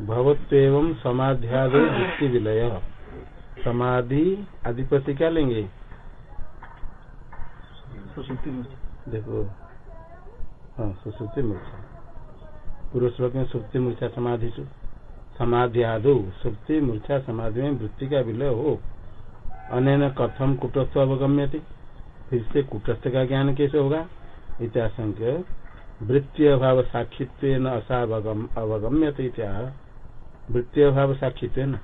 भवत्व समाध्यादि वृत्ति विलय समाधि अधिपति क्या लेंगे? देखो हाँ सुश्रुति मूर्छा पूर्व श्लोक में सुप्ति मूर्छा समाधि समाधि आदो सुप्ति मूर्छा समाधि में वृत्ति का विलय हो। अन कथम कुटस्थ अवगम्य फिर से कुटस्थ का ज्ञान कैसे होगा? इत्याशंक वृत्ति अभाव साक्षित्व असावगम अवगम्य वृत्ति अभाव साक्षित्व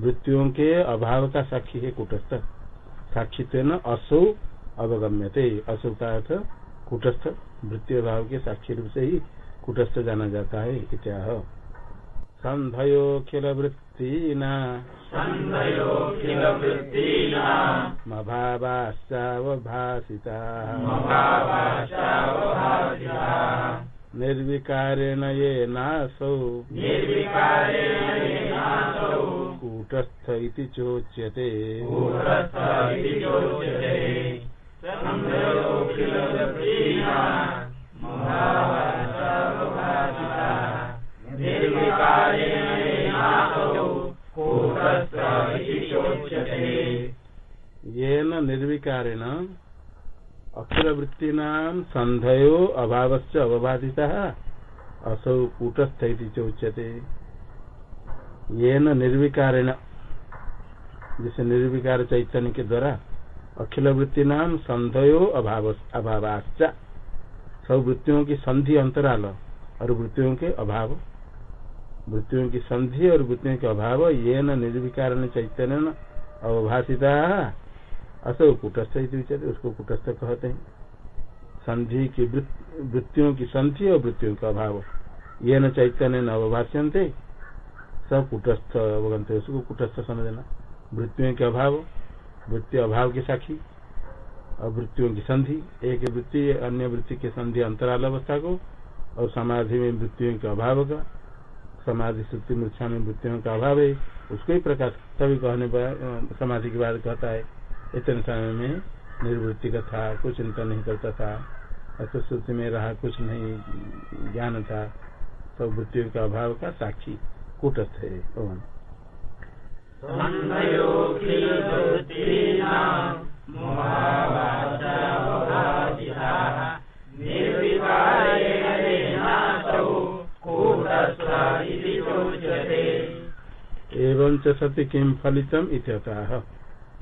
वृत्तियों के अभाव का साक्षी है कुटस्थ। साक्षित्व असो अवगम्यते। असो का अर्थ? कुटस्थ। वृत्ति अभाव के साक्षी रूप से ही कुटस्थ जाना जाता है इत्याह। संधयोखिल वृत्तीना। निर्विकारेण येनासौ कूटस्थ इति चोच्यते। ये निर्विकारेण अखिल वृत्ति संधयो अभाव से अवबाधिता। असौ कूटस्थ उच्यते। ये निर्विकारेण, जिसे निर्विकार चैतन्य के द्वारा अखिल वृत्ति नाम संधयो अभाव अभावाश्च। सब वृत्तियों की संधि अंतराल, और वृत्तियों के अभाव। वृत्तियों की संधि और वृत्तियों के अभाव ये न निर्विकार चैतन्य अवभाषिता असो कुटस्थ उसको कुटस्थ कहते हैं। संधि की वृत्तियों की संधि और वृत्तियों का अभाव। ये न चैतन्य न अवभाष्यंते सब कुटस्थ अवगंत उसको कुटस्थ समझना। वृत्तियों के अभाव, वृत्ति अभाव के साक्षी और वृत्तियों की संधि, एक वृत्ति, अन्य वृत्ति के संधि अंतराल अवस्था को, और समाधि में वृत्तियों के अभाव का, समाधि सुप्ति मूर्छा में वृत्तियों का अभाव है, उसको ही प्रकाश, तभी कहने पर समाधि के बाद कहता है। इतने समय में निर्वृत्ति का था कुछ चिंता नहीं करता था असुश्रुति में रहा कुछ नहीं ज्ञान था सब वृत्तियों का अभाव का साक्षी कुटस्थ है ओम एवं सति किम फलितम इत्यतः।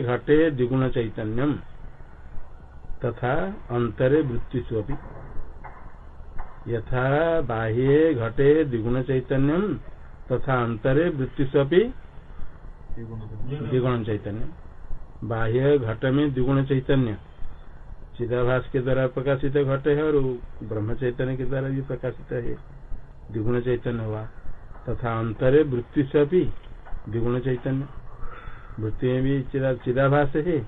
घटे द्विगुण चैतन्यम तथा अंतरे वृत्तिषु यथा बाह्ये घटे द्विगुण चैतन्यम तथा अंतरे वृत्तिषु द्विगुण चैतन्य बाह्य घट में द्विगुण चैतन्य चिदाभास के द्वारा प्रकाशित घट है और ब्रह्म चैतन्य के द्वारा भी प्रकाशित है। द्विगुण चैतन्य हुआ। तथा अंतरे वृत्ति से भी द्विगुण चैतन्य वृत्ति में भी चिदाभास है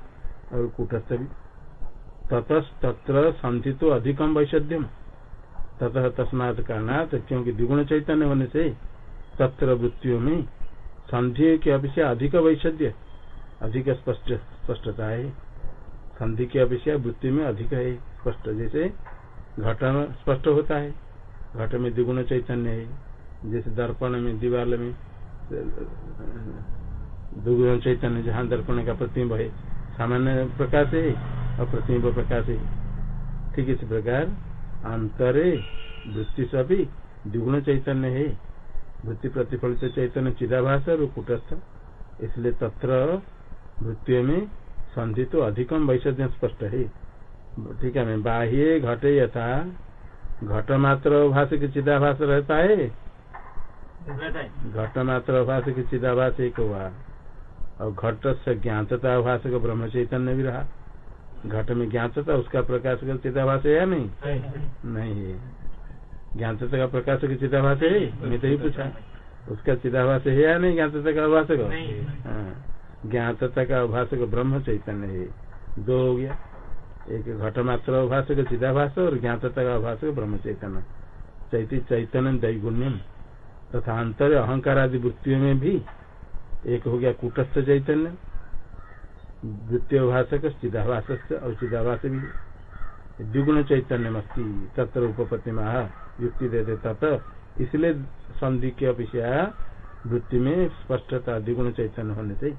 और कुटस्थ भी। ततस्तत्र संधि तो अधिकम वैषध्यम ततः तस्मात कारणात क्योंकि द्विगुण चैतन्य होने से तत्र वृत्तियों में संधि के अपेक्षा अधिक वैषध्य अधिक स्पष्ट स्पष्टता है। संधि की अपेक्षा वृत्ति में अधिक है, स्पष्ट। जैसे घट स्पष्ट होता है, घट में द्विगुण चैतन्य है, जैसे दर्पण में, दीवार में, द्विगुण चैतन्य, जहाँ दर्पण का प्रतिबिंब है, सामान्य प्रकाश है और प्रतिबिंब प्रकाश है। ठीक इस प्रकार, अंतरे वृत्ति सभी द्विगुण चैतन्य है। वृत्ति प्रतिफलित चैतन्य चिदाभास और कुटस्थ। इसलिए तत्र वृत्ति में संधि तो अधिकम वैषद्य स्पष्ट है। ठीक है मैं बाह्य घटे यथा घट मात्र भाष के चिदाभास रहता है। घट मात्र भाष के चिदाभास एक हुआ। और घट से ज्ञातता भाषक ब्रह्म चैतन्य भी रहा। घट में ज्ञातता उसका प्रकाश का चिताभास है या नहीं? नहीं है। ज्ञातता का प्रकाश की चिताभास है? मैं तो ही पूछा। उसका चिताभास है या नहीं ज्ञातता का अभाषक हाँ। ज्ञातता का अभाषक ब्रह्म चैतन्य है। दो हो गया। एक घट मात्र अभाषक चिदाभास और ज्ञातता का अभाषक ब्रह्म चैतन्य। चैती चैतन्य दैगुण्यम तथा अंतर अहंकार आदि वृत्तियों में भी एक हो गया कूटस्थ चैतन्य। द्वितीय भाषक चिदाभास और चिदाभास भी। द्विगुण चैतन्य मस्ती तत्र उपपत्ति महा युक्ति दे देता तो इसलिए संधि के अपेक्षा वृत्ति में स्पष्टता द्विगुण चैतन्य होने चाहिए।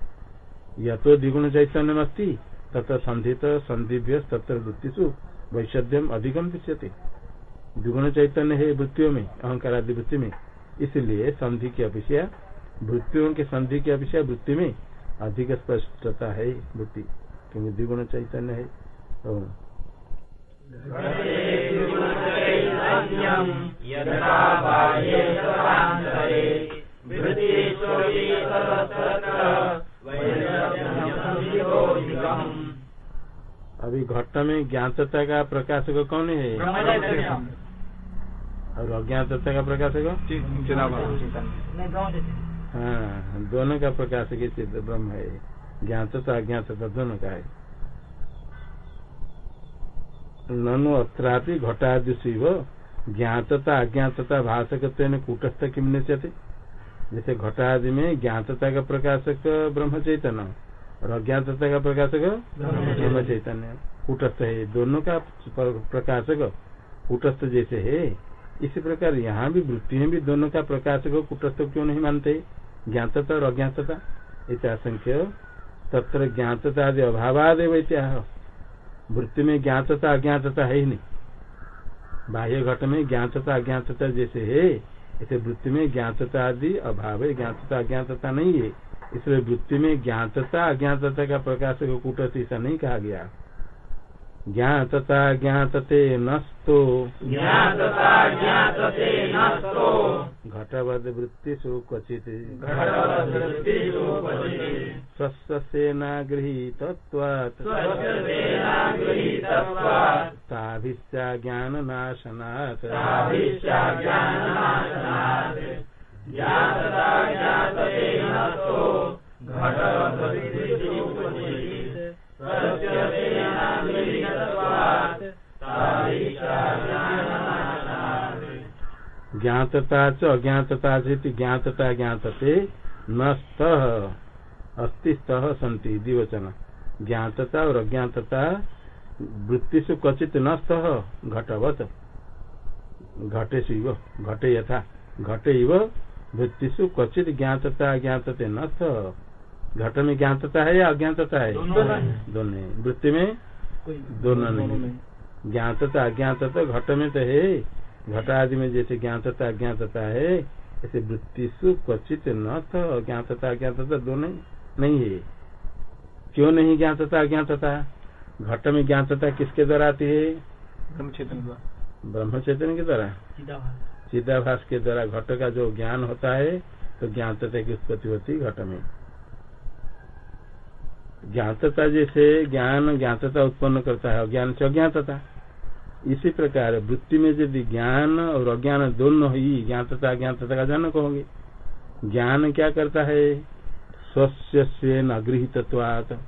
या तो द्विगुण चैतन्य मस्ती तथा संधित, संधिभ्य तत्र वृत्तिशु वैषध्यम अधिकम दृश्यते। द्विगुण चैतन्य है वृत्तियों में अहंकार आदि वृत्ति में इसलिए संधि की अपेक्षा वृत्तियों के संधि की अपेक्षा वृत्ति में अधिक स्पष्टता है वृत्ति, क्योंकि द्विगुण चैतन्य है। तो अभी घट में ज्ञातता का प्रकाशक कौन है? और अज्ञातता का प्रकाशक हाँ दोनों का प्रकाशक चित्त ब्रह्म है। ज्ञातता अज्ञातता दोनों का है। ननु अत्रापि घटादि शिव ज्ञातता अज्ञातता भाषक कूटस्थ किम निश्चते जैसे घटादि में ज्ञातता का प्रकाशक ब्रह्म चैतन्य। और अज्ञातता का प्रकाशक ब्रह्म चैतन्य। कूटस्थ है दोनों का प्रकाशक कूटस्थ जैसे है इसी प्रकार यहाँ भी वृत्ति में भी दोनों का प्रकाशक कूटस्थ क्यों नहीं मानते? ज्ञातता और अज्ञातता इत्यासंख्य तत्र ज्ञातता आदि अभावाद वृत्ति में ज्ञातता अज्ञातता है ही नहीं। बाह्य घट में ज्ञातता अज्ञातता जैसे है ऐसे वृत्ति में ज्ञातता आदि अभाव है। ज्ञातता अज्ञातता नहीं है। इसलिए वृत्ति में ज्ञातता अज्ञातता का प्रकाश को कूटस्थ ऐसा नहीं कहा गया। ज्ञातता ज्ञातते नस्तो घटवद वृत्तिषु क्वचित् घटवदृष्टिषु क्वचित् स्वस्यसेना गृहीतत्वात्। ताभिश्चा ज्ञाननाशनात्। ज्ञातता च अज्ञातता चेति ज्ञातता ज्ञातते न स्तः अस्ति स्तः सन्ति द्विवचन ज्ञातता और अज्ञातता वृत्तिषु क्वचित न स्तः घटवत। घटेषु इव घटे यथा। घटे इव वृत्तिषु क्वचित ज्ञातता अज्ञातते न स्तः घट में ज्ञातता है या अज्ञातता है? दोनों। दोनों। वृत्ति में? दोनों नहीं ज्ञातता अज्ञातता घट में तो है। घट आदि में जैसे ज्ञातता अज्ञातता है ऐसे वृत्तिषु क्वचित न तो ज्ञातता अज्ञातता दोनों नहीं है। क्यों नहीं ज्ञातता अज्ञातता घट में ज्ञातता किसके द्वारा आती है? ब्रह्म चैतन्य के द्वारा? चिदाभास। के द्वारा घट का जो ज्ञान होता है तो ज्ञातता की उत्पत्ति होती है घट में। ज्ञातता जैसे ज्ञान ज्ञातता उत्पन्न करता है अज्ञान से अज्ञातता इसी प्रकार वृत्ति में यदि ज्ञान और अज्ञान दोनों ही ज्ञान तथा ज्ञातता अज्ञातता का जनक होंगे, ज्ञान क्या करता है? स्वस्य स्वयं अगृहितत्वात।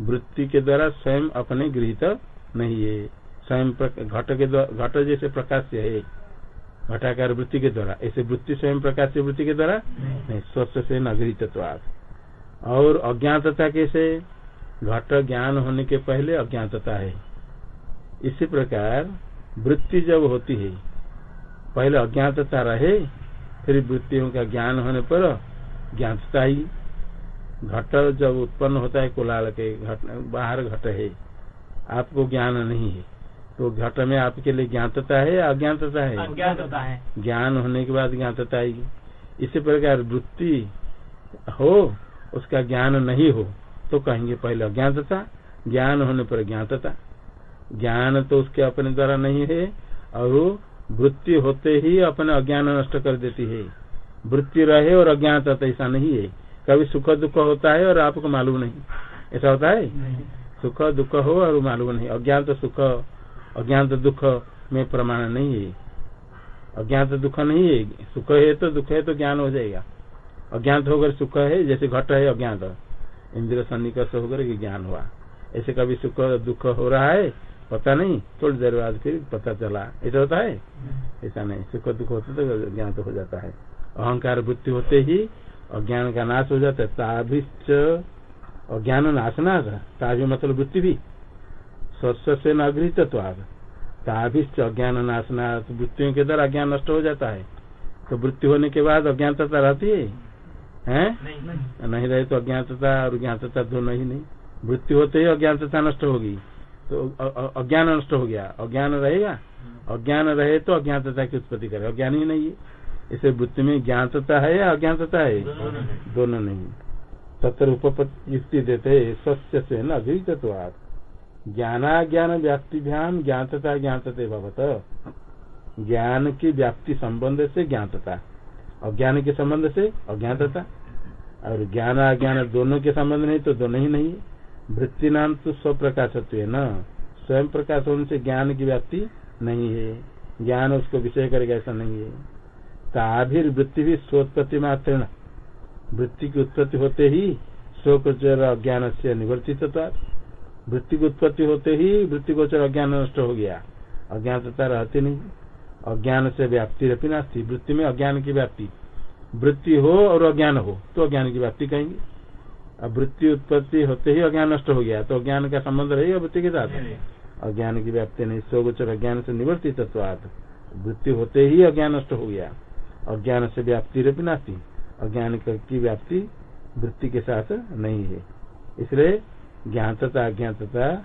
वृत्ति के द्वारा स्वयं अपने गृहित नहीं है। स्वयं घट के घट जैसे प्रकाश है। घटाकार वृत्ति के द्वारा। ऐसे वृत्ति स्वयं प्रकाश वृत्ति के द्वारा? नहीं, स्वस्य स्वयं अगृहितत्वात। और अज्ञातता कैसे? घट ज्ञान होने के पहले अज्ञातता है। इसी प्रकार वृत्ति जब होती है पहले अज्ञातता रहे फिर वृत्तियों का ज्ञान होने पर ज्ञातता ही घट जब उत्पन्न होता है कुलाल के घट बाहर घट है आपको ज्ञान नहीं है। तो घट में आपके लिए ज्ञातता है या अज्ञातता है? अज्ञातता है। ज्ञान होने के बाद ज्ञातता आएगी इसी प्रकार वृत्ति हो उसका ज्ञान नहीं हो तो कहेंगे पहले अज्ञातता ज्ञान होने पर ज्ञातता। ज्ञान तो उसके अपने द्वारा नहीं है और वृत्ति होते ही अपने अज्ञान नष्ट कर देती है। वृत्ति रहे और अज्ञातता ऐसा नहीं है। कभी सुख दुख होता है और आपको मालूम नहीं। ऐसा होता है? सुख दुख हो और मालूम नहीं। अज्ञान तो सुख अज्ञान तो दुख में प्रमाण नहीं है। अज्ञान तो दुख नहीं है। सुख है तो दुख है तो ज्ञान हो जाएगा। अज्ञात होकर सुख है जैसे घट है अज्ञात। इंद्र सन्निकर्ष होकर ज्ञान हुआ। ऐसे कभी सुख दुख हो रहा है पता नहीं थोड़ी देर बाद फिर पता चला। ऐसा होता है? ऐसा नहीं। सुख दुख होते तो ज्ञात हो जाता है। अहंकार वृत्ति होते ही अज्ञान का नाश हो जाता है। ताभिश्च अज्ञान नाश नाश ताभि मतलब वृत्ति भी। स्वस्थ से न अगृहित ताभिश्च अज्ञान नाश नाश वृत्तियों के द्वारा अज्ञान नष्ट हो जाता है। तो वृत्ति होने के बाद अज्ञानता रहती है? हैं? नहीं। नहीं रहे तो अज्ञातता और ज्ञातता दोनों ही नहीं। मृत्यु होते ही अज्ञातता नष्ट होगी। तो अज्ञान नष्ट हो गया। अज्ञान रहेगा। अज्ञान रहे तो अज्ञातता की उत्पत्ति करे अज्ञान ही नहीं है। इसे वृत्ति में ज्ञातता है या अज्ञातता है? दोनों नहीं। तत्र उपयुक्ति देते सस्य से न अभिज्ञत्वाद ज्ञानाज्ञान व्याप्तिभ्याम ज्ञातता ज्ञातते भवत। ज्ञान की व्याप्ति संबंध से ज्ञातता अज्ञान के संबंध से अज्ञातता और ज्ञान अज्ञान दोनों के संबंध नहीं तो दोनों ही नहीं है। वृत्ति नाम तो स्वप्रकाशत्व है न। स्वयं प्रकाश होने से ज्ञान की व्याप्ति नहीं है। ज्ञान उसको विषय करेगा, ऐसा नहीं है। ताभिर वृत्ति भी स्वोत्पत्ति मात्र वृत्ति की उत्पत्ति होते ही स्वगोचर अज्ञान से निवर्तित वृत्ति की उत्पत्ति होते ही वृत्ति गोचर अज्ञान नष्ट हो गया। अज्ञानता रहती नहीं। अज्ञान से व्याप्ति रहती नास्ती। वृत्ति में अज्ञान की व्याप्ति। वृत्ति हो और अज्ञान हो तो अज्ञान की व्याप्ति कहेंगे। अब वृत्ति उत्पत्ति होते ही अज्ञान नष्ट हो गया तो अज्ञान का संबंध रहेगा वृत्ति के साथ? अज्ञान की व्याप्ति नहीं स्वगोचर अज्ञान से निवर्तित वृत्ति होते ही अज्ञान नष्ट हो गया अज्ञान से व्याप्ति रपी नास्ती। अज्ञान की व्याप्ति वृत्ति के साथ नहीं है। इसलिए ज्ञातता अज्ञातता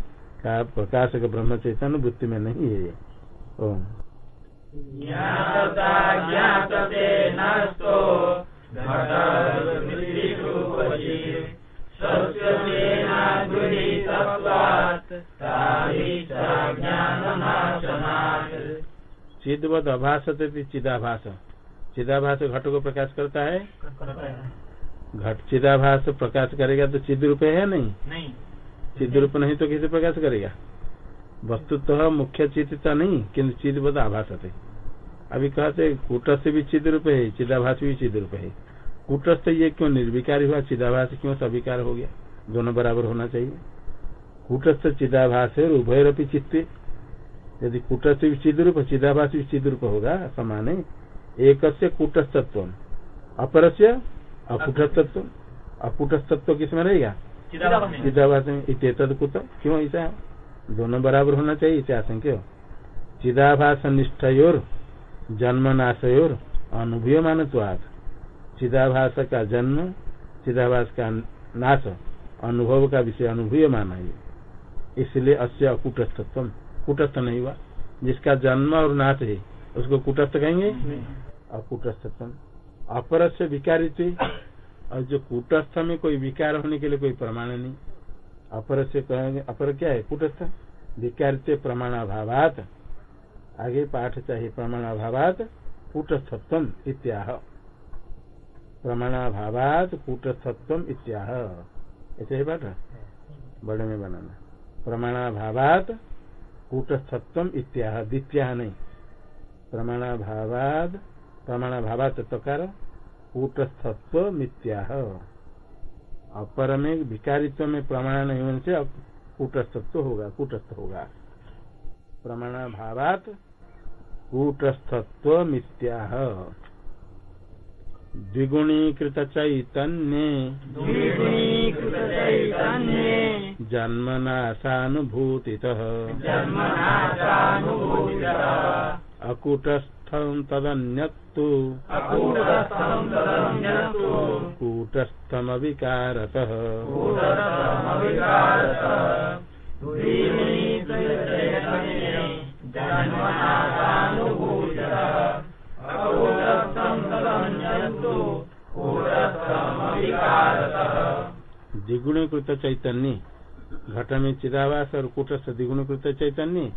का प्रकाशक ब्रह्म चैतन्य वृत्ति में नहीं है। ओम। ज्ञातता ज्ञातते चिदवत अभाषते चिदाभास। चिदाभास घट को प्रकाश करता है? घट चिदाभास प्रकाश करेगा तो चिद रूप है नहीं? नहीं। चिद रूप नहीं तो कैसे प्रकाश करेगा? वस्तुतः मुख्य चित्ता नहीं किन्तु चिदवत आभास है अभी कहते कूटस्थ भी चिद रूप है चिदाभास भी चिद रूप है। कूटस्थ ये क्यों निर्विकार हुआ? चिदाभास क्यों सविकार हो गया? दोनों बराबर होना चाहिए। कूटस्थ चिदाभास है उभयरपी चित्ते। यदि कूटस्थ भी चिद रूप चिदाभास भी चिद रूप होगा समान है। एक से कूटस्थत्व अपर से अकूटस्थत्व अकूटस्थत्व किसमें रहेगा? चिदाभास में। कुत क्यों ऐसा? दोनों बराबर होना चाहिए इसे आशंक्य चिदाभास निष्ठयोर जन्मनाशयोर अनुभूयमान चिदाभास का जन्म चिदाभास का नाश अनुभव का विषय अनुभूयमान है इसलिए अस्य अकूटस्थत्व कुटस्थ नहीं हुआ। जिसका जन्म और नाश है उसको कुटस्थ कहेंगे? अकुटस्थत्व अपर से विकारित्व। और जो कुटस्थ में कोई विकार होने के लिए कोई प्रमाण नहीं। अपर से कहेंगे अपर क्या है? कूटस्थ। विकारित्व प्रमाणाभावात। आगे पाठ चाहिए प्रमाणाभावात। कुटस्थत्व इत्याह। प्रमाणाभावात कूटस्थत्व इत्याह। ऐसे ही पाठ बड़े में बनाना। प्रमाणाभावात कूटस्थत्व इत्याह। द्वितीय नहीं। प्रमाणाभावाद प्रमाणाभावात तकार कूटस्थत्व मित्याह अपर में विकारित्व में प्रमाण नहीं होने से कूटस्थत्व होगा, कूटस्थ होगा। प्रमाणाभावात कूटस्थत्व मित्याह द्विगुणीकृत चैतन्ये। द्विगुणीकृतचैतन्ये जन्मनाशानुभूतितः। अकूटस्थं तदन्यत्तु। कूटस्थमविकारतः। कूटस्थमविकारतः। द्विगुणीकृत चैतन्य। घट में चिदावास और कूटस्थ द्विगुणीकृत चैतन्य।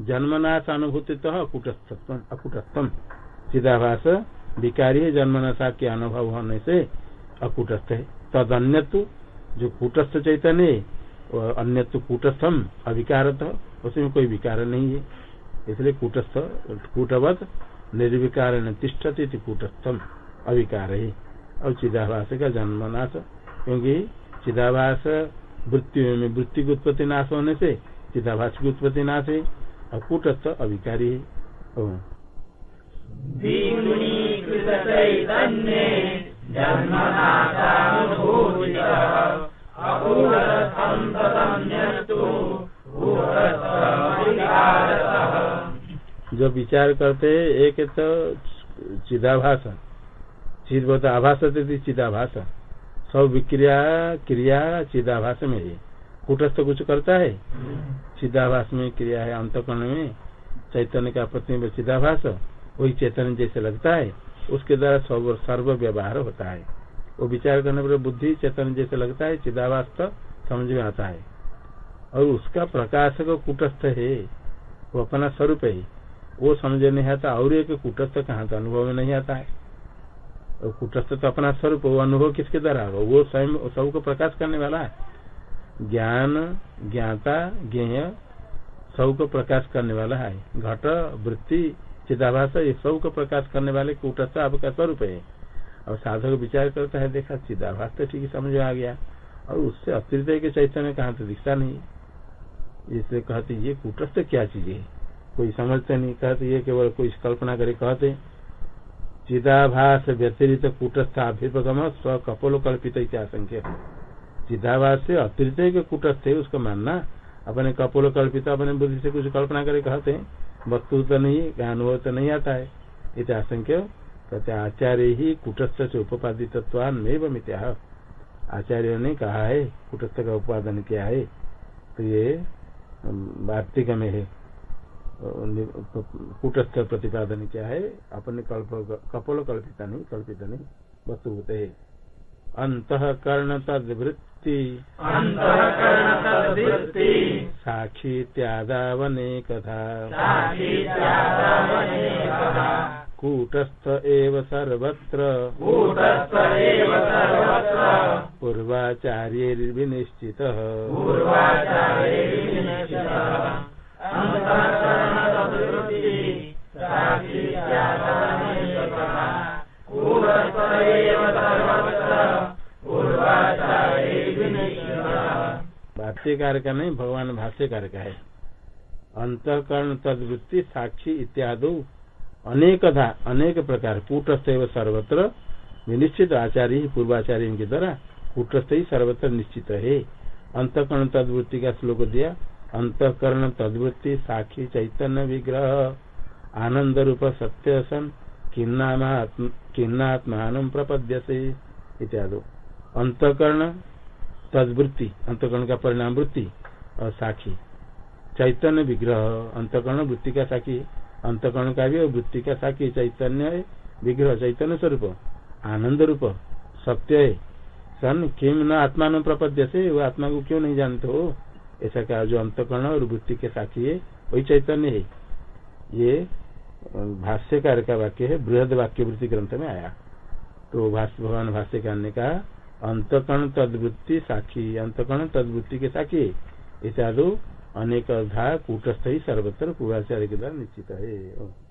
जन्मनाश अनुभूति अकूटस्थत्व अकूटस्थम। चिदाभास विकारी है, जन्मनाशा के अनुभव होने से अकूटस्थ है। तद अन्यत्व जो कूटस्थ चैतन्य अन्य कूटस्थम, अविकारत, उसमें कोई विकार नहीं है। इसलिए कूटस्थ, कूटवत निर्विकार तिष्ठती कूटस्थम, अविकार है। और चिदाभास का जन्म नाश क्योंकि चिदाभास वृत्ति में वृत्ति की उत्पत्ति नाश होने से चिदाभास की उत्पत्ति नाश है और कूटस्थ अभिकारी है जो विचार करते हैं एक तो चिदाभास चिद बोलते आभास चिदाभास। सब विक्रिया क्रिया, चिदाभास में है। कूटस्थ कुछ करता है? चिदाभास में क्रिया है अंतकरण में। चैतन्य का प्रतिबिंब चिदाभास, वही चैतन्य जैसे लगता है, उसके द्वारा सर्व सर्व व्यवहार होता है। वो विचार करने पर बुद्धि चैतन्य जैसे लगता है, चिदाभास तो समझ में आता है। और उसका प्रकाशक कूटस्थ है, वो अपना स्वरूप है। वो समझ नहीं आता, और एक कुटस्थ कहाँ था अनुभव में नहीं आता है। कूटस्थ तो अपना स्वरूप, वो अनुभव किसके द्वारा होगा? वो स्वयं सबको प्रकाश करने वाला है। ज्ञान, ज्ञाता, ज्ञेय, सबको प्रकाश करने वाला है। घट, वृत्ति, चिदाभास, ये सबको प्रकाश करने वाले कुटस्थ आपका स्वरूप है। और साधक विचार करता है, देखा, चिदाभास तो ठीक समझ आ गया। और उससे अतिरिक्त के चैतन्य कहा तो दिखता नहीं। इसलिए कहते ये कुटस्थ क्या चीज़ है? कोई समझते नहीं। कहते ये केवल कोई कल्पना करे कहते चिदाभास व्यतिरिक्त कूटस्थ अभिपगम स्व कपोल कल्पित इत्याशंख्य चिदाभास से अतिरिक्त के कूटस्थ है उसको मानना, अपने कपोल कल्पित अपने बुद्धि से कुछ कल्पना करे कहते हैं, वस्तु तो नहीं है अनुभव तो नहीं आता है। इत्याशंख्य कहते आचार्य ही कूटस्थ से उपादित्वान में मित्या आचार्य ने कहा है, कुटस्थ का उपादन किया है? तो ये वार्तिक में है। कूटस्थ प्रतिपादन क्या है। अपने कल्प कपोल कल्पिता नहीं कल्पित नहीं वस्तु होते है अंतकरण तदवृत्ति अन्तःकरणतद्वृत्ति साक्षी त्यादावने कथा। कूटस्थ एव सर्वत्र। कूटस्थ एव सर्वत्र। पूर्वाचार्यैर्विनिश्चितः। भाष्यकार का नहीं भगवान भाष्यकार का है। अंतकरण, तदवृत्ति, साक्षी इत्यादि अनेक था अनेक प्रकार, कूटस्थ सर्वत्र निश्चित आचार्य ही पूर्वाचार्य के द्वारा कूटस्थ ही सर्वत्र निश्चित है अंतकरण, तदवृत्ति का श्लोक दिया अंतकरण तदवृत्ति साक्षी चैतन्य विग्रह। आनंद रूप सत्य सन किन्नात्मान प्रपद्य से इत्यादि अंतकरण तदवृत्ति, अंतकरण का परिणाम वृत्ति और साक्षी। चैतन्य विग्रह, अंतकरण वृत्ति का साक्षी। अंतकरण का भी और वृत्ति का साक्षी, चैतन्य विग्रह, चैतन्य स्वरूप। आनंद रूप, सत्य सन किम न आत्मा प्रपद्य से वो आत्मा को क्यों नहीं जानते हो? ऐसा कहा जो अंतकरण और वृत्ति के साक्षी है वही चैतन्य है। ये भाष्यकार का वाक्य है, बृहद वाक्य वृत्ति ग्रंथ में आया। तो भाष्य, भगवान भाष्यकार ने कहा, अंतकरण तदवृत्ति साक्षी, अंतकरण तदवृत्ति के साक्षी इत्यादि अनेक धा कूटस्थ ही सर्वत्र पूर्वाचार्य के द्वारा निश्चित है।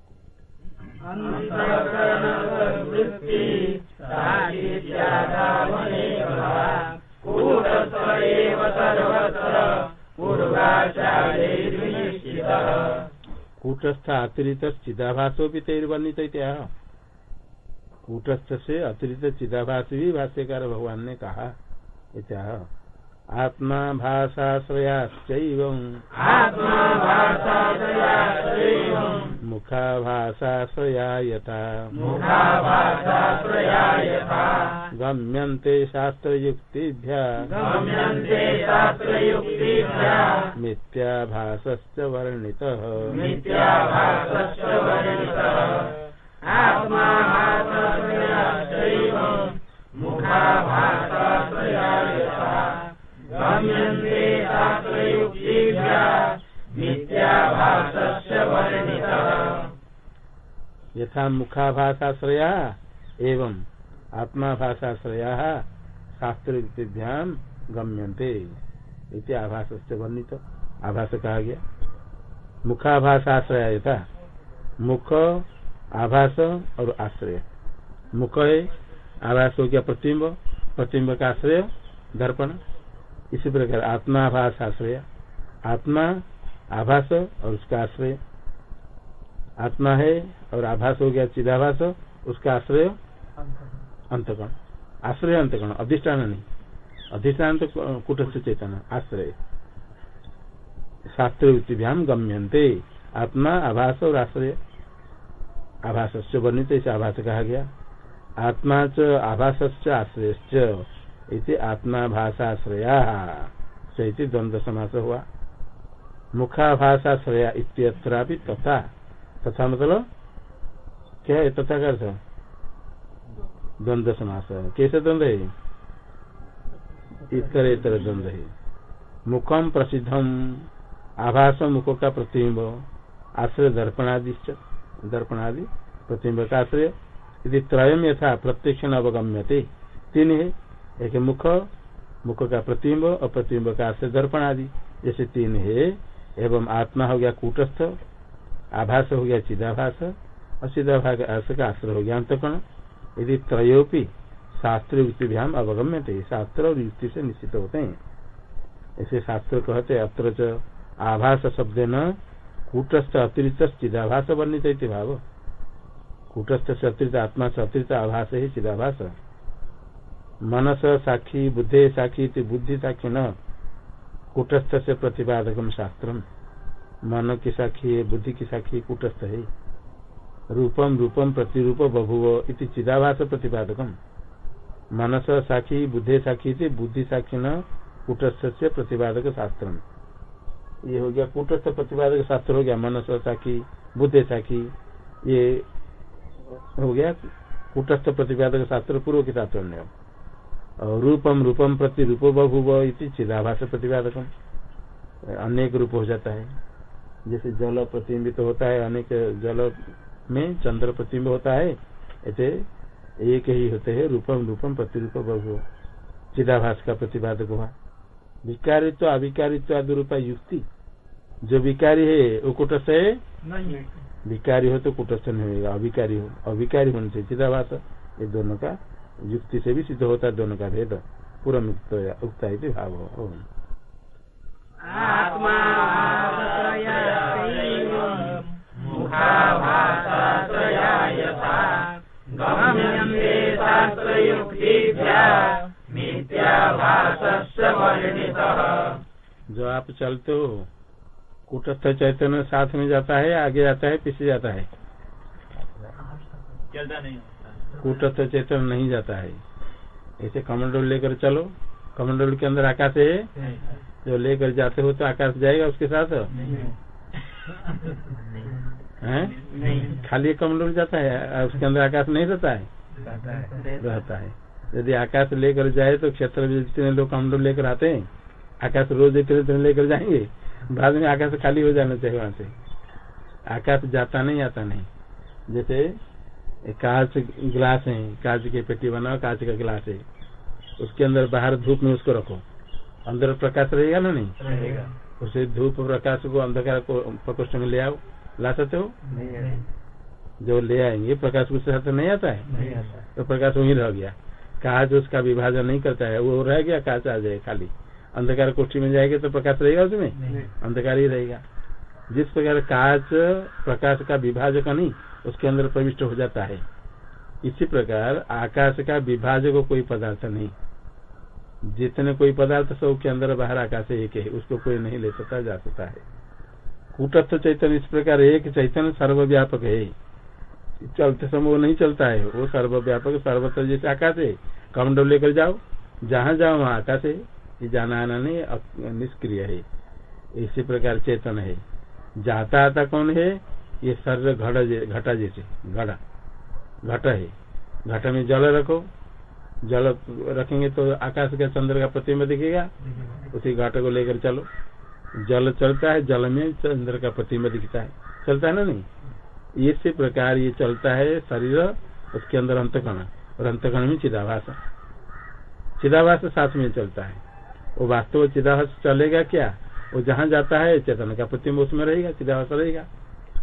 कूटस्थ अतिरिक्त चिदाभासो भी तैर्वर्णित कूटस्थ से अतिरिक्त चिदाभास भी भाष्यकार भगवान ने कहा। आत्मा भाषाश्रयाश्चैव आत्मा भाषाश्रयाश्चैवम् मुखाभाषाश्रया यथा गम्यन्ते शास्त्रयुक्तिभ्य। मिथ्याभासश्च वर्णितः। यथा गम्यन्ते यथा मुखाभाषाश्रया एवं आत्मा भाषाश्रया शास्त्र युक्तिभ्याम गम्यन्ते इति आभास से वर्णित आभास कहा गया। मुखाभास आश्रय था मुख, आभास और आश्रय। मुख है आभास हो गया प्रतिम्ब प्रतिम्ब का आश्रय दर्पण। इसी प्रकार आत्माभास आश्रय आत्मा आभास, और उसका आश्रय आत्मा है, और आभास हो गया चिदाभास, उसका आश्रय अंतकण आश्रय अंतकण अधिष्ठान नहीं। अधिष्ठान तो कुटस्थ चेतन, आश्रय। शास्त्र वृत्तिभ्याम आत्मा, आभास, और आश्रय। आभास वर्णित इसे आभास कहा गया। आत्मा च आभास आश्रय आत्मा भाषाश्रया द्वंद्व समास हुआ। मुखाभाषाश्रया इत्यत्र तथा। तथा मतलब? क्या है? तथा का अर्थ? द्वंद्व समास कैसे द्वंद्व है? इतर इतर द्वंद्व है। मुखम प्रसिद्धम आभास मुख का प्रतिबिंब आश्रय दर्पणादि दर्पणादि प्रतिबिंब का आश्रय। यदि त्रयम यथा प्रत्यक्ष अवगम्यते, तीन है। एक मुख मुख का प्रतिबिंब और प्रतिबिंब का आश्रय दर्पण आदि जैसे तीन है। एवं आत्मा हो गया कूटस्थ, आभास हो गया चिदाभास, और चिदाभास का आश्रय हो गया अंतकण यदि त्रयोपि शास्त्र युक्तिभ्याम अवगम्य थे, शास्त्र और युक्ति से निश्चित होते हैं। ऐसे शास्त्र कहते अत्र आभास शब्द न, कूटस्थ अतिरिक्त चिदाभास वर्णित भाव। कूटस्थ से अतिरिक्त आत्मा से अतिरिक्त आभास है चिदाभास। मनस साक्षी बुद्धे साक्षी बुद्धि साक्षी न। कूटस्थ से प्रतिपादक शास्त्र मन की साक्षी है, बुद्धि की साक्षी कूटस्थ है। रूपम रूपम प्रतिरूप बभुव इति चिदाभास प्रतिपादकम। मनस साक्षी बुद्धि साक्षी थी बुद्धि साक्षी न कूटस्थ से प्रतिपादक शास्त्र ये हो गया कूटस्थ प्रतिपादक शास्त्र हो गया, मनस साक्षी बुद्धे साक्षी ये हो गया कूटस्थ प्रतिपादक शास्त्र पूर्व के शास्त्र और रूपम रूपम प्रति रूप बहुव इति चिदाभास प्रतिपादकम अनेक रूप हो जाता है। जैसे जल प्रतिबिंबित तो होता है अनेक जल में चंद्र प्रतिबिंब होता है ऐसे एक ही होते हैं रूपम रूपम प्रतिरूप बहु चिदाभास का प्रतिपादक हुआ। विकारित्व अविकारित्व आदि रूपा युक्ति। जो विकारी है वो कुटस्थ है? नहीं। विकारी हो तो कुटस्थ नहीं होगा अविकारी हो। अविकारी होने से चिदाभास ये दोनों का युक्ति से भी सिद्ध होता है दोनों का भेद पूरा मुक्त उक्ता भाव जो आप चलते हो कुटस्थ चैतन्य साथ में जाता है आगे जाता है पीछे जाता है? चलता नहीं कूटस्थ चेतन नहीं जाता है। ऐसे कमंडोल लेकर चलो। कमंडोल के अंदर आकाश है। जो लेकर जाते हो तो आकाश जाएगा उसके साथ? हैं? खाली कमंडोल जाता है उसके अंदर आकाश नहीं रहता है? रहता है। यदि आकाश लेकर जाए तो क्षेत्र में जितने लोग कमंडोल लेकर आते हैं आकाश रोज इतने लेकर जाएँगे बाद में आकाश खाली हो जाना चाहिए वहाँ से। आकाश जाता नहीं आता नहीं। जैसे कांच गिलास है कांच की पेटी बनाओ कांच का गिलास है। उसके अंदर बाहर धूप में उसको रखो। अंदर प्रकाश रहेगा ना नहीं? उसे धूप प्रकाश को अंधकार को प्रकोष्ठ में ले आओ। ला सकते हो? जो ले आएँगे प्रकाश उसके साथ नहीं आता है? तो प्रकाश वही रह गया। कांच उसका विभाजन नहीं करता है वो रह गया कांच आ जाए खाली। अंधकार कोष्ठी में जाएगा तो प्रकाश रहेगा उसमें? अंधकार ही रहेगा। जिस प्रकार कांच प्रकाश का विभाजक नहीं, उसके अंदर प्रविष्ट हो जाता है। इसी प्रकार आकाश का विभाजक कोई पदार्थ नहीं। जितने कोई पदार्थ सब के अंदर बाहर आकाश एक है, उसको कोई नहीं ले सकता, जा सकता है। कूटस्थ चैतन्य इस प्रकार एक चैतन्य सर्वव्यापक है। चलते समय वो नहीं चलता है। वो सर्वव्यापक, सर्वत्र जैसे आकाश है। कमंडल लेकर जाओ। जहाँ जाओ, वहाँ आकाश है। ये जाना आना नहीं निष्क्रिय है। इसी प्रकार चेतन है। जाता आता कौन है? ये शरीर घड़ा घटा जैसे घड़ा घट है। घट में जल रखो। जल रखेंगे तो आकाश का चंद्र का प्रतिम्ब दिखेगा। उसी घाट को लेकर चलो। जल चलता है, जल में चंद्र का प्रतिम्ब दिखता है। चलता है ना नहीं? इसी प्रकार ये चलता है शरीर, उसके अंदर अंतकण और अंतकण में चिदाभास। चिदाभास साथ में चलता है। वो वास्तव चिदाभास चलेगा क्या? वो जहाँ जाता है चेतन का प्रतिम्ब उसमें रहेगा चिदाभास रहेगा।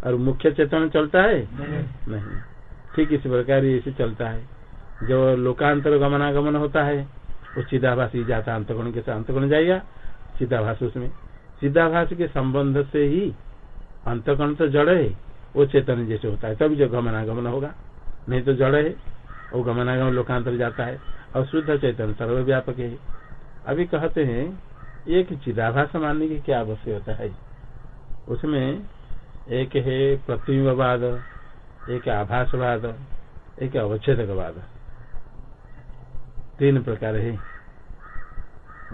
और मुख्य चेतन चलता है? नहीं। ठीक इसी प्रकार ऐसे चलता है। जो लोकांतर गमनागमन होता है वो चिदाभास ही जाता है अंतगुण के साथ अंतगुण जाएगा चिदाभास उसमें। चिदाभास के संबंध से ही अंतकरण तो जड़ है वो चेतन जैसे होता है। तभी जो गमनागमन होगा। नहीं तो जड़ है वो गमनागमन लोकांतर जाता है। और शुद्ध चैतन्य सर्वव्यापक है। अभी कहते हैं एक चिदाभास मानने की क्या आवश्यकता है? उसमें एक है प्रतिबिंबवाद एक आभासवाद एक अवच्छेदकवाद। तीन प्रकार है।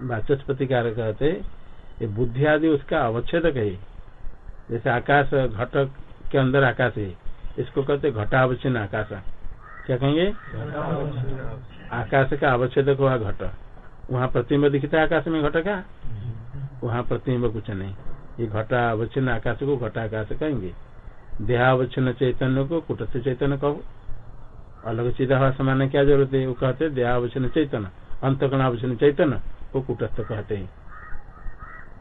वाचस्पति कार्य कहते ये बुद्धि आदि उसका अवच्छेदक है। जैसे आकाश घटक के अंदर आकाश है इसको कहते घटावच्छिन्न आकाश। क्या कहेंगे? आकाश का अवच्छेदक हुआ घट। वहाँ प्रतिम्ब दिखता है आकाश में घट का वहाँ प्रतिम्ब कुछ नहीं। ये घटा अवच्छिन्न आकाश को घटा आकाश कहेंगे। देहावच्छिन्न चैतन्य को कुटस्थ चैतन्य कहो। अलग सीधा हुआ समान क्या ज़रूरत है? वो कहते हैं देहावच्छिन्न चैतन्य। अंतकणावच्छिन्न चैतन्य को कुटस्थ कहते हैं।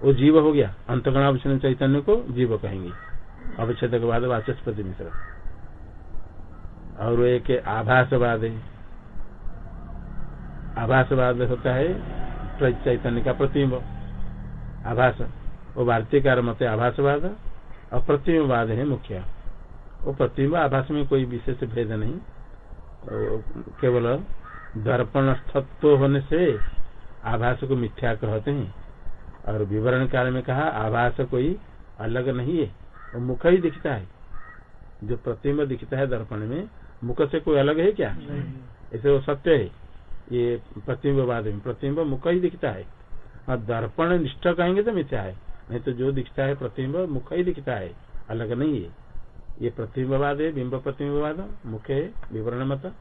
वो जीव हो गया। अंतकणावच्छिन्न चैतन्य को जीव कहेंगे। अवच्छेद के बाद वाचस्पति मिश्र। और एक आभासवाद है। आभासवाद होता है चैतन्य का प्रतिबिंब। आभास वो भारतीय मत आभासवाद और प्रतिबिंबवाद है मुख्य। वो प्रतिबिंब आभास में कोई विशेष भेद नहीं। केवल दर्पण तत्व होने से आभास को मिथ्या कहते हैं। और विवरण काल में कहा आभास कोई अलग नहीं है वो मुख ही दिखता है। जो प्रतिबिंब दिखता है दर्पण में मुख से कोई अलग है क्या? ऐसे वो सत्य है। ये प्रतिबिंबवाद में प्रतिबिंब मुख ही दिखता है। और दर्पण निष्ठ कहेंगे तो मिथ्या है नहीं तो जो दिखता है प्रतिबिंब मुख ही दिखता है अलग नहीं है। ये प्रतिबिंबवाद है बिंब प्रतिबिंबवाद मुख है विवरण मत।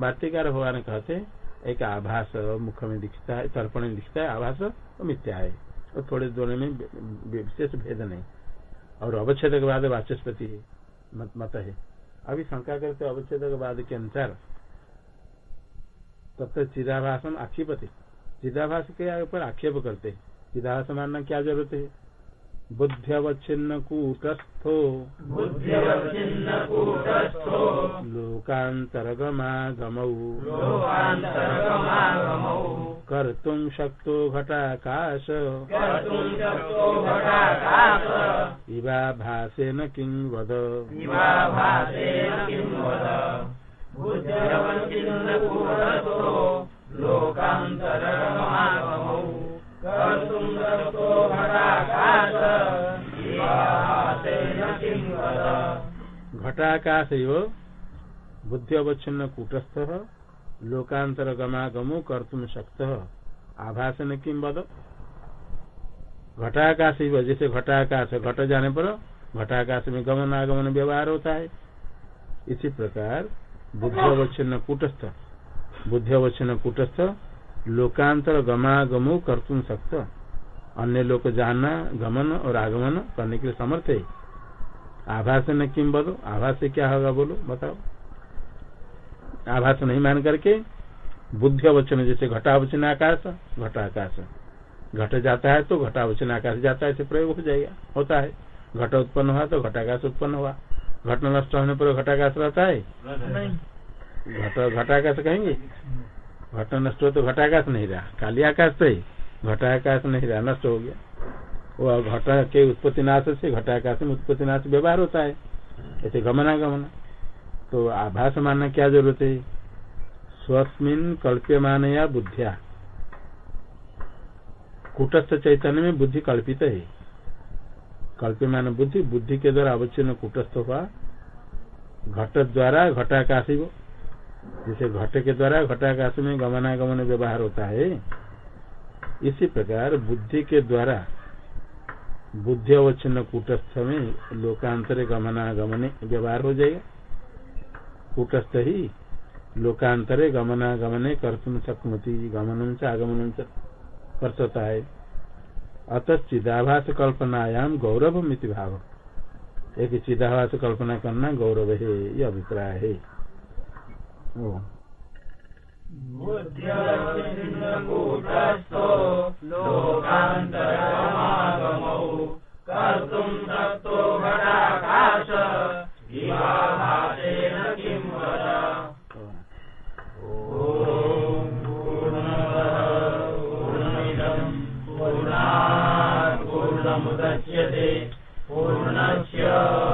भाष्यकार भगवान कहते एक आभास मुख में दिखता है दर्पण में दिखता है आभास तो मिथ्या है। और थोड़े दोनों में विशेष भेद नहीं। और अवच्छेद के बाद वाचस्पति मत, मत है। अभी शंका करते अवच्छेद के बाद के अनुसार तक चिदाभाषण आक्षेपति। चिदाभास के ऊपर आक्षेप करते। चिदाभास मानना क्या ज़रूरत है? बुद्ध्यवच्छिन्न कूटस्थो बुद्ध्यवच्छिन्न कूटस्थो लोकान्तरगमागमौ। लोकान्तरगमागमौ। कर्तुं शक्तो घटाकाश। घटाकाश। इवाभासेन किं वद? घटाकाश बुद्धि अवच्छिन्न कूटस्थ लोकांतर गमागमो कर्तुम शक्त। आभासन किम बद घटाकाश जैसे घटाकाश घट जाने पर, घटाकाश में गमन आगमन व्यवहार होता है। इसी प्रकार बुद्धि अवच्छिन्न कूटस्थ। बुद्धि अवच्छिन्न कूटस्थ, लोकांतर गमागमो कर्तुम शक्त। अन्य लोग को जानना गमन और आगमन करने के लिए समर्थ है। आभास न किम बोलो, आभास से क्या होगा बोलो, बताओ। आभास नहीं मान करके बुद्धि अवचन जैसे घटावचन आकाश घटा आकाश घट जाता है तो घटावचन आकाश जाता है प्रयोग हो जाएगा, होता है। घट उत्पन्न हुआ तो घटाकाश उत्पन्न हुआ। घट नष्ट होने पर घटाकाश रहता है? घट घटाकाश कहेंगे? घट नष्ट हो तो घटाकाश नहीं रहा। काली आकाश से घटाकाश नहीं रहा नष्ट हो गया। वो घट के उत्पत्ति नाश से घटाकाश में उत्पत्ति नाश व्यवहार होता है। ऐसे गमनागमन। तो आभास मानना क्या ज़रूरत है? स्वस्मिन कल्प्यमान या बुद्धिया। कुटस्थ चैतन्य में बुद्धि कल्पित है। कल्प्यमान बुद्धि बुद्धि के द्वारा अवच्छिन्न कूटस्थ हुआ घट द्वारा घटाकाश जैसे घट के द्वारा घटाकाश में गमनागमन व्यवहार होता है, इसी प्रकार बुद्धि के द्वारा बुद्धि अवच्छिन्न कूटस्थ में लोकांतर गमनागमन व्यवहार हो जाएगा। कूटस्थ ही लोकांतरे गमनागमने कर्तुम शक्नोति गमन से आगमन से कर सकता है। अतः चिदाभास कल्पनायाम गौरव मिति भाव एक चिदाभास कल्पना करना गौरव है ये अभिप्राय है इवाभासेन uh,